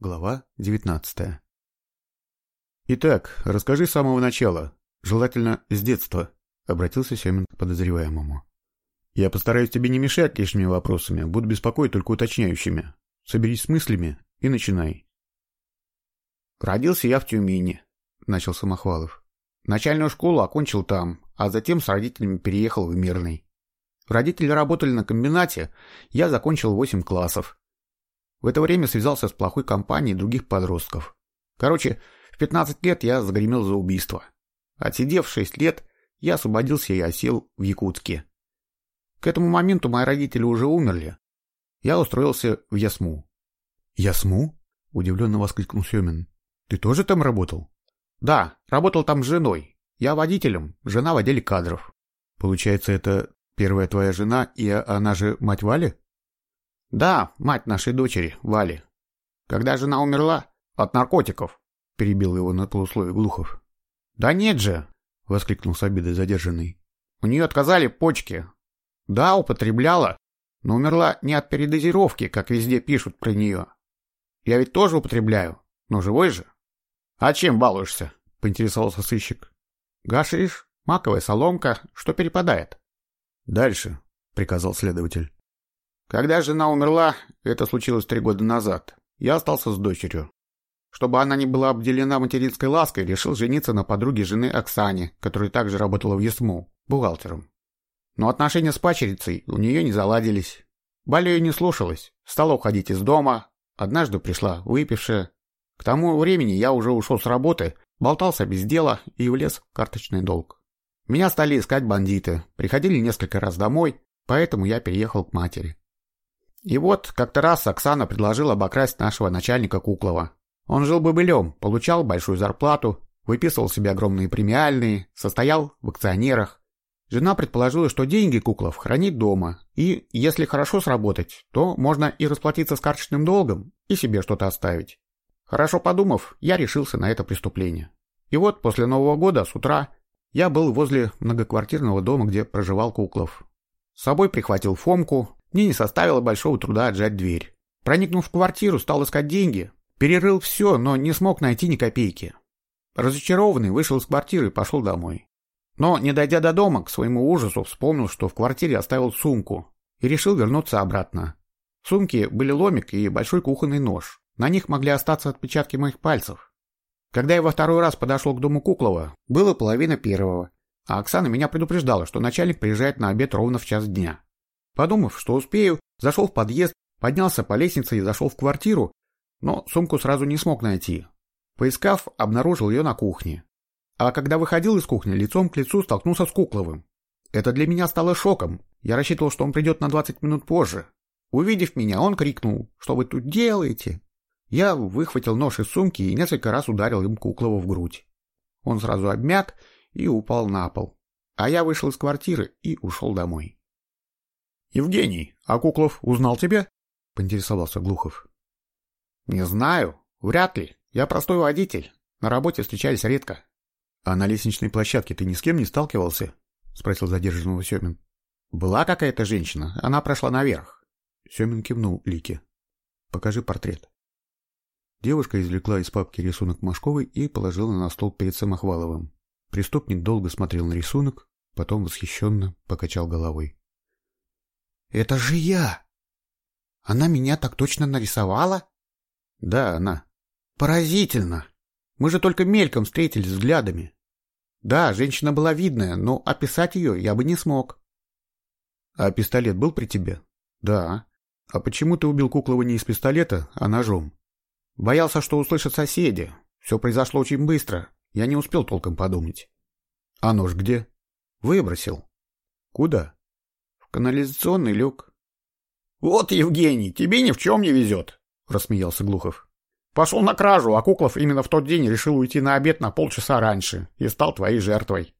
Глава 19 «Итак, расскажи с самого начала, желательно с детства», — обратился Семин к подозреваемому. «Я постараюсь тебе не мешать лишними вопросами, буду беспокоить только уточняющими. Соберись с мыслями и начинай». «Родился я в Тюмени», — начал Самохвалов. «Начальную школу окончил там, а затем с родителями переехал в Мирный. Родители работали на комбинате, я закончил восемь классов. В это время связался с плохой компанией других подростков. Короче, в 15 лет я загремел за убийство. Отсидев 6 лет, я освободился и осел в Якутске. К этому моменту мои родители уже умерли. Я устроился в Ясму. «Ясму?» – удивленно воскликнул Семин. «Ты тоже там работал?» «Да, работал там с женой. Я водителем, жена в отделе кадров». «Получается, это первая твоя жена, и она же мать Вали?» Да, мать нашей дочери, Вали. Когда жена умерла от наркотиков, перебил его на полусловие Глухов. Да нет же, воскликнул с обидой задержанный. У нее отказали почки. Да, употребляла, но умерла не от передозировки, как везде пишут про нее. Я ведь тоже употребляю, но живой же. А чем балуешься? поинтересовался сыщик. Гашиш, маковая соломка, что перепадает. Дальше, приказал следователь. Когда жена умерла, это случилось три года назад, я остался с дочерью. Чтобы она не была обделена материнской лаской, решил жениться на подруге жены Оксане, которая также работала в ЕСМУ, бухгалтером. Но отношения с пачерицей у нее не заладились. Баля ее не слушалась, стала уходить из дома, однажды пришла выпившая. К тому времени я уже ушел с работы, болтался без дела и влез в карточный долг. Меня стали искать бандиты, приходили несколько раз домой, поэтому я переехал к матери. И вот как-то раз Оксана предложила обокрасть нашего начальника Куклова. Он жил бобылем, получал большую зарплату, выписывал себе огромные премиальные, состоял в акционерах. Жена предположила, что деньги Куклов хранит дома, и, если хорошо сработать, то можно и расплатиться с карточным долгом, и себе что-то оставить. Хорошо подумав, я решился на это преступление. И вот после Нового года с утра я был возле многоквартирного дома, где проживал Куклов. С собой прихватил Фомку, мне не составило большого труда отжать дверь. Проникнув в квартиру, стал искать деньги. Перерыл все, но не смог найти ни копейки. Разочарованный вышел из квартиры и пошел домой. Но, не дойдя до дома, к своему ужасу вспомнил, что в квартире оставил сумку, и решил вернуться обратно. В сумке были ломик и большой кухонный нож. На них могли остаться отпечатки моих пальцев. Когда я во второй раз подошел к дому Куклова, было половина первого, а Оксана меня предупреждала, что начальник приезжает на обед ровно в час дня. Подумав, что успею, зашел в подъезд, поднялся по лестнице и зашел в квартиру, но сумку сразу не смог найти. Поискав, обнаружил ее на кухне. А когда выходил из кухни, лицом к лицу столкнулся с Кукловым. Это для меня стало шоком. Я рассчитывал, что он придет на 20 минут позже. Увидев меня, он крикнул, что вы тут делаете? Я выхватил нож из сумки и несколько раз ударил им Куклова в грудь. Он сразу обмяк и упал на пол. А я вышел из квартиры и ушел домой. Евгений, а Куклов узнал тебя? поинтересовался Глухов. Не знаю, вряд ли. Я простой водитель. На работе встречались редко. А на лестничной площадке ты ни с кем не сталкивался? спросил задержанного Семин. Была какая-то женщина, она прошла наверх. Семин кивнул Лике. Покажи портрет. Девушка извлекла из папки рисунок Машковой и положила на стол перед Самохваловым. Преступник долго смотрел на рисунок, потом восхищенно покачал головой. Это же я. Она меня так точно нарисовала? Да, она. Поразительно. Мы же только мельком встретились взглядами. Да, женщина была видная, но описать ее я бы не смог. А пистолет был при тебе? Да. А почему ты убил Куклова не из пистолета, а ножом? Боялся, что услышат соседи. Все произошло очень быстро. Я не успел толком подумать. А нож где? Выбросил. Куда? Канализационный люк. Вот, Евгений, тебе ни в чем не везет, рассмеялся Глухов. Пошел на кражу, а Куклов именно в тот день решил уйти на обед на полчаса раньше и стал твоей жертвой.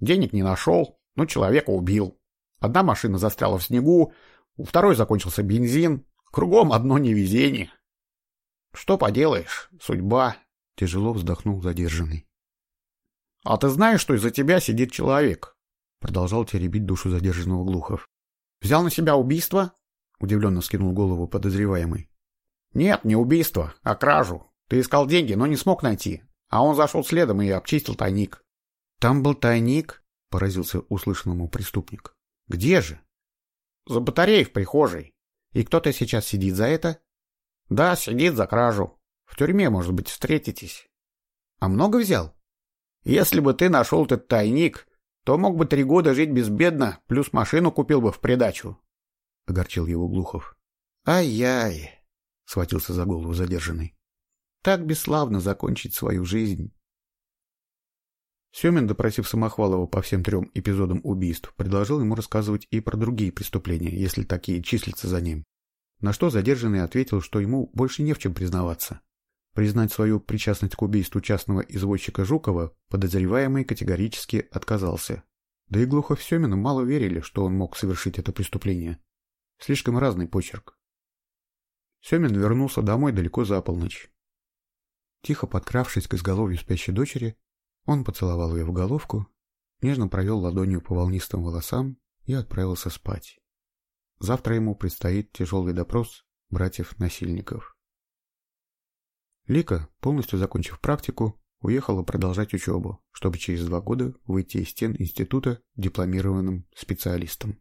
Денег не нашел, но человека убил. Одна машина застряла в снегу, у второй закончился бензин. Кругом одно невезение. Что поделаешь, судьба. Тяжело вздохнул задержанный. А ты знаешь, что из-за тебя сидит человек? Продолжал теребить душу задержанного Глухов. «Взял на себя убийство?» Удивленно скинул голову подозреваемый. Нет, не убийство, а кражу. Ты искал деньги, но не смог найти. А он зашел следом и обчистил тайник. Там был тайник? Поразился услышанному преступник. Где же? За батареей в прихожей. И кто-то сейчас сидит за это? Да, сидит за кражу. В тюрьме, может быть, встретитесь. А много взял? Если бы ты нашел этот тайник, то мог бы три года жить безбедно, плюс машину купил бы в придачу. Огорчил его Глухов. Ай-яй, схватился за голову задержанный. Так бесславно закончить свою жизнь. Семин, допросив Самохвалова по всем трем эпизодам убийств, предложил ему рассказывать и про другие преступления, если такие числятся за ним. На что задержанный ответил, что ему больше не в чем признаваться. Признать свою причастность к убийству частного извозчика Жукова подозреваемый категорически отказался. Да и Глухов Семину мало верили, что он мог совершить это преступление. Слишком разный почерк. Семин вернулся домой далеко за полночь. Тихо подкравшись к изголовью спящей дочери, он поцеловал ее в головку, нежно провел ладонью по волнистым волосам и отправился спать. Завтра ему предстоит тяжелый допрос братьев-насильников. Лика, полностью закончив практику, уехала продолжать учебу, чтобы через два года выйти из стен института дипломированным специалистом.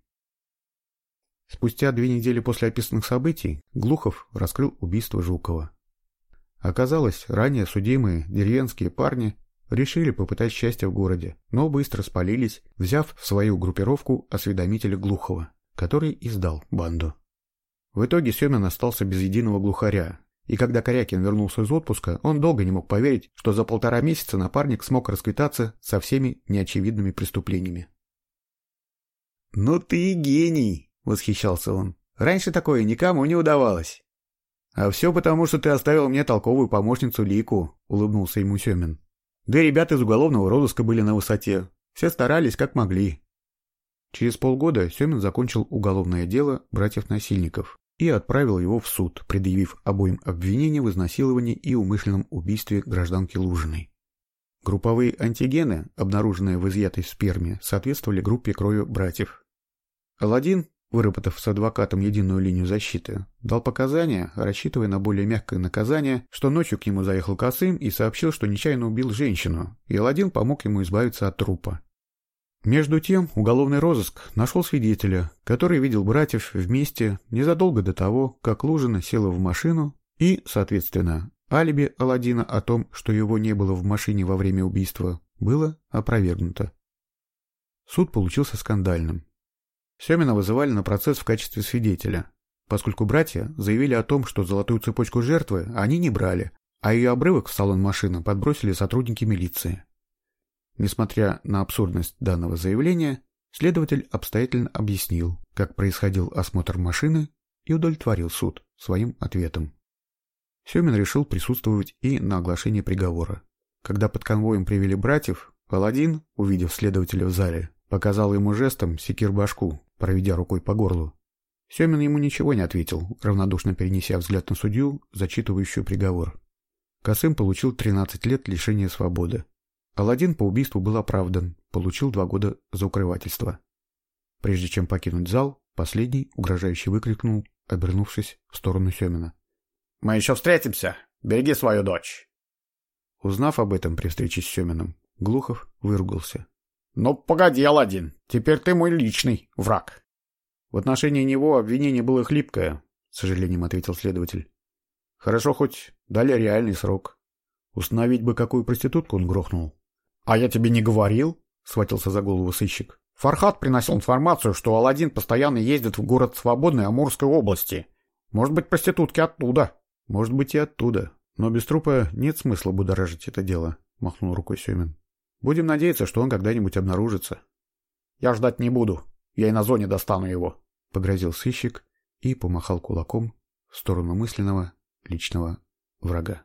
Спустя две недели после описанных событий Глухов раскрыл убийство Жукова. Оказалось, ранее судимые деревенские парни решили попытать счастье в городе, но быстро спалились, взяв в свою группировку осведомителя Глухова, который и сдал банду. В итоге Семен остался без единого глухаря, и когда Корякин вернулся из отпуска, он долго не мог поверить, что за полтора месяца напарник смог расквитаться со всеми неочевидными преступлениями. «Ну ты гений!» — восхищался он. «Раньше такое никому не удавалось». «А все потому, что ты оставил мне толковую помощницу Лику», — улыбнулся ему Семин. Да и ребята из уголовного розыска были на высоте. Все старались как могли. Через полгода Семин закончил уголовное дело братьев-насильников и отправил его в суд, предъявив обоим обвинения в изнасиловании и умышленном убийстве гражданки Лужиной. Групповые антигены, обнаруженные в изъятой сперме, соответствовали группе крови братьев. Аладдин выработав с адвокатом единую линию защиты, дал показания, рассчитывая на более мягкое наказание, что ночью к нему заехал Косым и сообщил, что нечаянно убил женщину, и Аладдин помог ему избавиться от трупа. Между тем, уголовный розыск нашел свидетеля, который видел братьев вместе незадолго до того, как Лужина села в машину, и, соответственно, алиби Аладдина о том, что его не было в машине во время убийства, было опровергнуто. Суд получился скандальным. Семина вызывали на процесс в качестве свидетеля, поскольку братья заявили о том, что золотую цепочку жертвы они не брали, а ее обрывок в салон машины подбросили сотрудники милиции. Несмотря на абсурдность данного заявления, следователь обстоятельно объяснил, как происходил осмотр машины и удовлетворил суд своим ответом. Семин решил присутствовать и на оглашении приговора. Когда под конвоем привели братьев, Паладин, увидев следователя в зале, показал ему жестом секир башку, проведя рукой по горлу. Семин ему ничего не ответил, равнодушно перенеся взгляд на судью, зачитывающую приговор. Косым получил 13 лет лишения свободы. Аладдин по убийству был оправдан, получил два года за укрывательство. Прежде чем покинуть зал, последний угрожающе выкрикнул, обернувшись в сторону Семина. «Мы еще встретимся! Береги свою дочь!» Узнав об этом при встрече с Семиным, Глухов выругался. «Ну, погоди, Аладдин, теперь ты мой личный враг». «В отношении него обвинение было хлипкое», — с сожалением ответил следователь. «Хорошо хоть дали реальный срок. Установить бы, какую проститутку он грохнул». «А я тебе не говорил?» — схватился за голову сыщик. «Фархат приносил информацию, что Аладдин постоянно ездит в город Свободной Амурской области. Может быть, проститутки оттуда?» «Может быть, и оттуда. Но без трупа нет смысла будоражить это дело», — махнул рукой Семин. Будем надеяться, что он когда-нибудь обнаружится. Я ждать не буду. Я и на зоне достану его. Погрозил сыщик и помахал кулаком в сторону мысленного личного врага.